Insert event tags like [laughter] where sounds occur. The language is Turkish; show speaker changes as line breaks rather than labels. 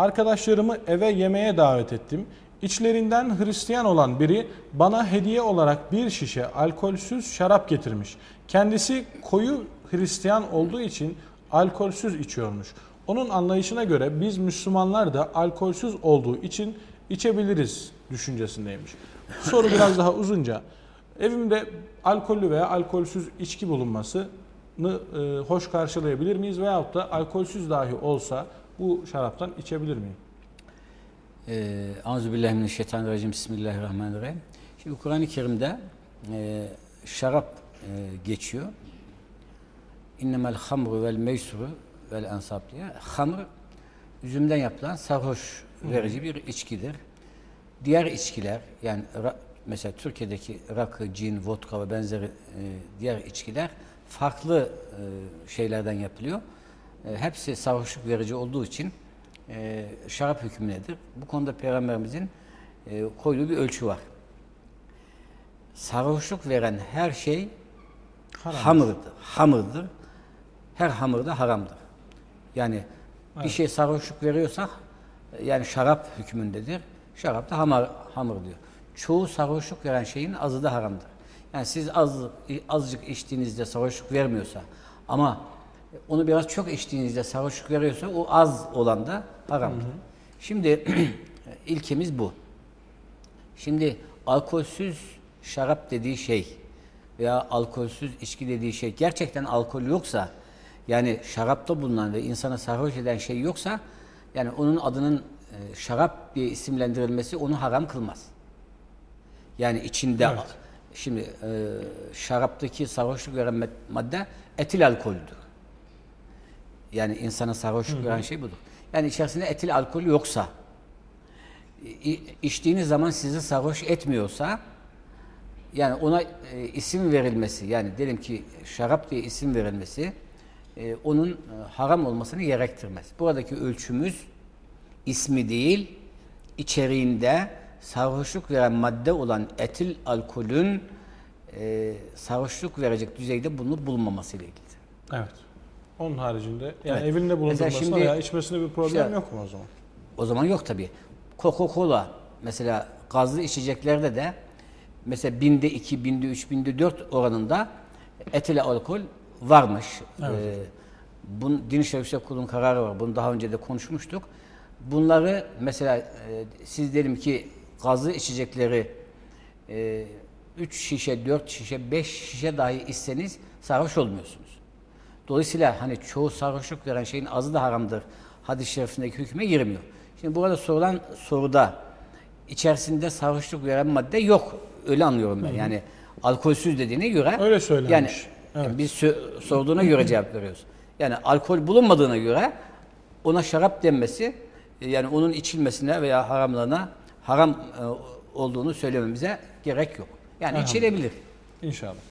Arkadaşlarımı eve yemeğe davet ettim. İçlerinden Hristiyan olan biri bana hediye olarak bir şişe alkolsüz şarap getirmiş. Kendisi koyu Hristiyan olduğu için alkolsüz içiyormuş. Onun anlayışına göre biz Müslümanlar da alkolsüz olduğu için içebiliriz düşüncesindeymiş. Soru biraz daha uzunca. Evimde alkollü veya alkolsüz içki bulunmasını e, hoş karşılayabilir miyiz? Veyahut da alkolsüz dahi olsa bu şaraptan içebilir miyim?
Ee, Euzubillahimineşşeytanirracim. Bismillahirrahmanirrahim. Şimdi Kur'an-ı Kerim'de e, şarap e, geçiyor. İnnemel hamru vel meysuru vel ensab diye. Hamr üzümden yapılan sarhoş verici bir içkidir. Diğer içkiler yani mesela Türkiye'deki rakı, cin, vodka ve benzeri e, diğer içkiler farklı e, şeylerden yapılıyor. E, hepsi sarhoşluk verici olduğu için e, şarap hükmündedir. Bu konuda Peygamberimizin e, koyduğu bir ölçü var. Sarhoşluk veren her şey
Haram.
hamırdır. Hamırdır. Her hamır da haramdır. Yani bir şey sarhoşluk veriyorsak e, yani şarap hükmündedir. Şarap da hamar, hamır diyor. Çoğu sarhoşluk veren şeyin azı da haramdır. Yani siz az azıcık içtiğinizde sarhoşluk vermiyorsa ama onu biraz çok içtiğinizde sarhoşluk veriyorsa o az olan da haramdır. Şimdi [clears throat] ilkemiz bu. Şimdi alkolsüz şarap dediği şey veya alkolsüz içki dediği şey gerçekten alkol yoksa yani şarapta bulunan ve insana sarhoş eden şey yoksa yani onun adının e, şarap diye isimlendirilmesi onu haram kılmaz. Yani içinde
Evet.
şimdi e, şaraptaki sarhoşluk veren mad- madde etil alkoldür. Yani insana sarhoşluk veren şey budur. Yani içerisinde etil alkol yoksa içtiğiniz zaman sizi sarhoş etmiyorsa yani ona e, isim verilmesi yani diyelim ki şarap diye isim verilmesi e, onun e, haram olmasını gerektirmez. Buradaki ölçümüz ismi değil içeriğinde sarhoşluk veren madde olan etil alkolün e, sarhoşluk verecek düzeyde bulunup bulunmaması ile ilgili.
Evet. Onun haricinde yani
Evet.
evinde bulundurmasına
şimdi-
veya içmesinde bir problem
İşte-
yok mu o zaman?
O zaman yok tabii. Coca-Cola mesela gazlı içeceklerde de mesela binde 2, binde 3, binde 4 oranında etil alkol varmış.
Evet.
Ee, bun, Din İşleri Yüksek Kurulu'nun kararı var. Bunu daha önce de konuşmuştuk. Bunları mesela e, siz dedim ki gazlı içecekleri 3 şişe, 4 şişe, 5 şişe dahi içseniz sarhoş olmuyorsunuz. Dolayısıyla hani çoğu sarhoşluk veren şeyin azı da haramdır. Hadis-i şerifindeki hükme girmiyor. Şimdi burada sorulan soruda içerisinde sarhoşluk veren madde yok. Öyle anlıyorum ben. Yani alkolsüz dediğine göre
Öyle söylenmiş.
Yani
Evet.
biz sorduğuna göre cevap veriyoruz. Yani alkol bulunmadığına göre ona şarap denmesi e, yani onun içilmesine veya haramlarına haram e, olduğunu söylememize gerek yok. Yani içilebilir.
İnşallah.